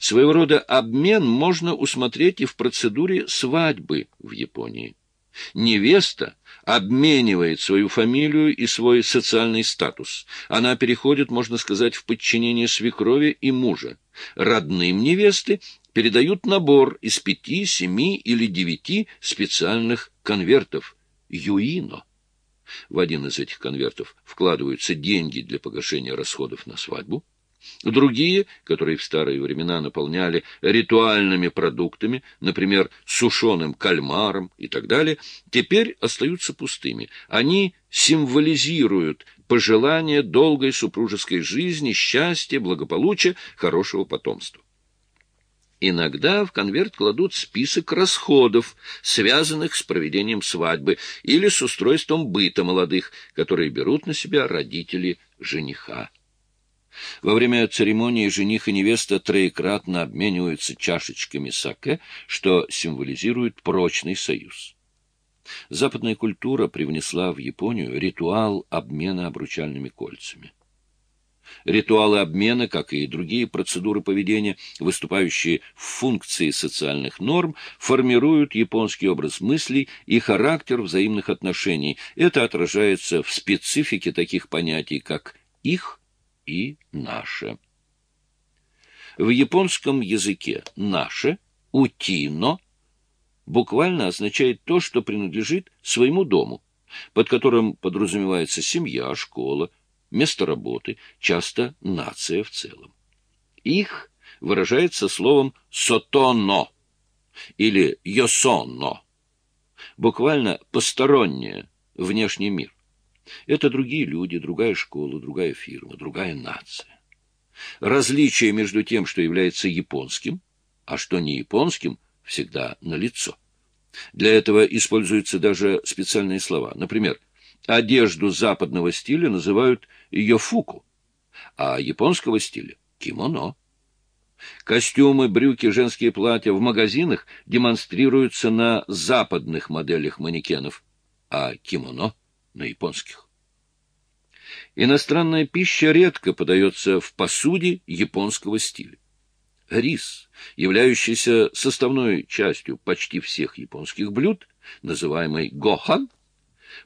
Своего рода обмен можно усмотреть и в процедуре свадьбы в Японии. Невеста обменивает свою фамилию и свой социальный статус. Она переходит, можно сказать, в подчинение свекрови и мужа. Родным невесты передают набор из пяти, семи или девяти специальных конвертов «Юино». В один из этих конвертов вкладываются деньги для погашения расходов на свадьбу, Другие, которые в старые времена наполняли ритуальными продуктами, например, сушеным кальмаром и так далее, теперь остаются пустыми. Они символизируют пожелание долгой супружеской жизни, счастья, благополучия, хорошего потомства. Иногда в конверт кладут список расходов, связанных с проведением свадьбы или с устройством быта молодых, которые берут на себя родители жениха. Во время церемонии жених и невеста троекратно обмениваются чашечками саке, что символизирует прочный союз. Западная культура привнесла в Японию ритуал обмена обручальными кольцами. Ритуалы обмена, как и другие процедуры поведения, выступающие в функции социальных норм, формируют японский образ мыслей и характер взаимных отношений. Это отражается в специфике таких понятий, как «их» и наше. В японском языке «наше» «утино» буквально означает то, что принадлежит своему дому, под которым подразумевается семья, школа, место работы, часто нация в целом. Их выражается словом «сотоно» или «йосоно», буквально «постороннее», внешний мир. Это другие люди, другая школа, другая фирма, другая нация. Различие между тем, что является японским, а что не японским, всегда налицо. Для этого используются даже специальные слова. Например, одежду западного стиля называют йофуку, а японского стиля — кимоно. Костюмы, брюки, женские платья в магазинах демонстрируются на западных моделях манекенов, а кимоно на японских. Иностранная пища редко подается в посуде японского стиля. Рис, являющийся составной частью почти всех японских блюд, называемый гохан,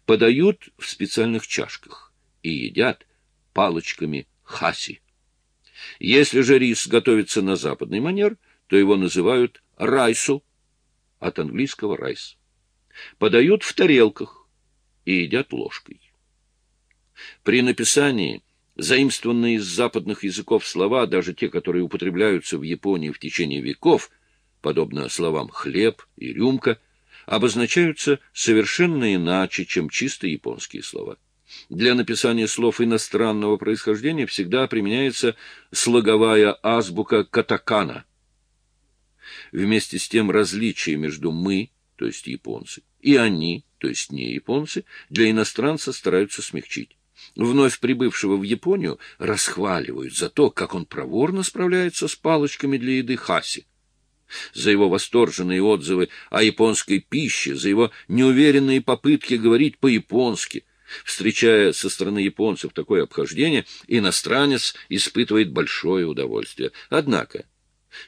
подают в специальных чашках и едят палочками хаси. Если же рис готовится на западный манер, то его называют райсу, от английского райс. Подают в тарелках, и едят ложкой. При написании заимствованные из западных языков слова, даже те, которые употребляются в Японии в течение веков, подобно словам «хлеб» и «рюмка», обозначаются совершенно иначе, чем чисто японские слова. Для написания слов иностранного происхождения всегда применяется слоговая азбука катакана. Вместе с тем различие между «мы», то есть японцы, и «они», то есть не японцы, для иностранца стараются смягчить. Вновь прибывшего в Японию расхваливают за то, как он проворно справляется с палочками для еды хаси. За его восторженные отзывы о японской пище, за его неуверенные попытки говорить по-японски. Встречая со стороны японцев такое обхождение, иностранец испытывает большое удовольствие. Однако,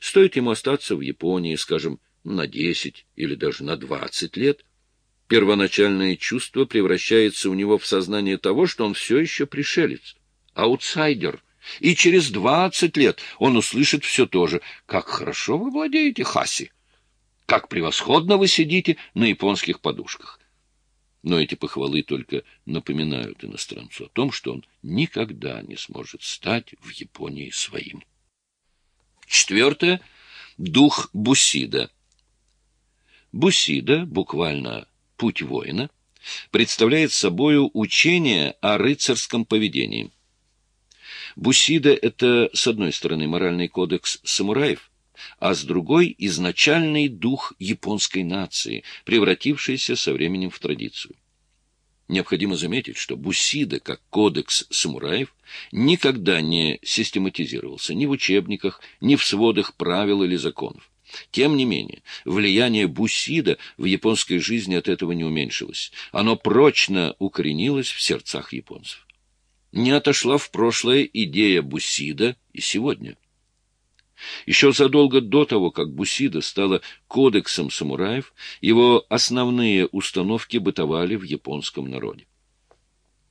стоит ему остаться в Японии, скажем, на десять или даже на двадцать лет, Первоначальное чувство превращается у него в сознание того, что он все еще пришелец, аутсайдер. И через двадцать лет он услышит все то же. Как хорошо вы владеете хаси! Как превосходно вы сидите на японских подушках! Но эти похвалы только напоминают иностранцу о том, что он никогда не сможет стать в Японии своим. Четвертое — дух Бусида. Бусида, буквально «Путь воина» представляет собою учение о рыцарском поведении. Бусида — это, с одной стороны, моральный кодекс самураев, а с другой — изначальный дух японской нации, превратившийся со временем в традицию. Необходимо заметить, что Бусида, как кодекс самураев, никогда не систематизировался ни в учебниках, ни в сводах правил или законов. Тем не менее, влияние Бусида в японской жизни от этого не уменьшилось. Оно прочно укоренилось в сердцах японцев. Не отошла в прошлое идея Бусида и сегодня. Еще задолго до того, как Бусида стала кодексом самураев, его основные установки бытовали в японском народе.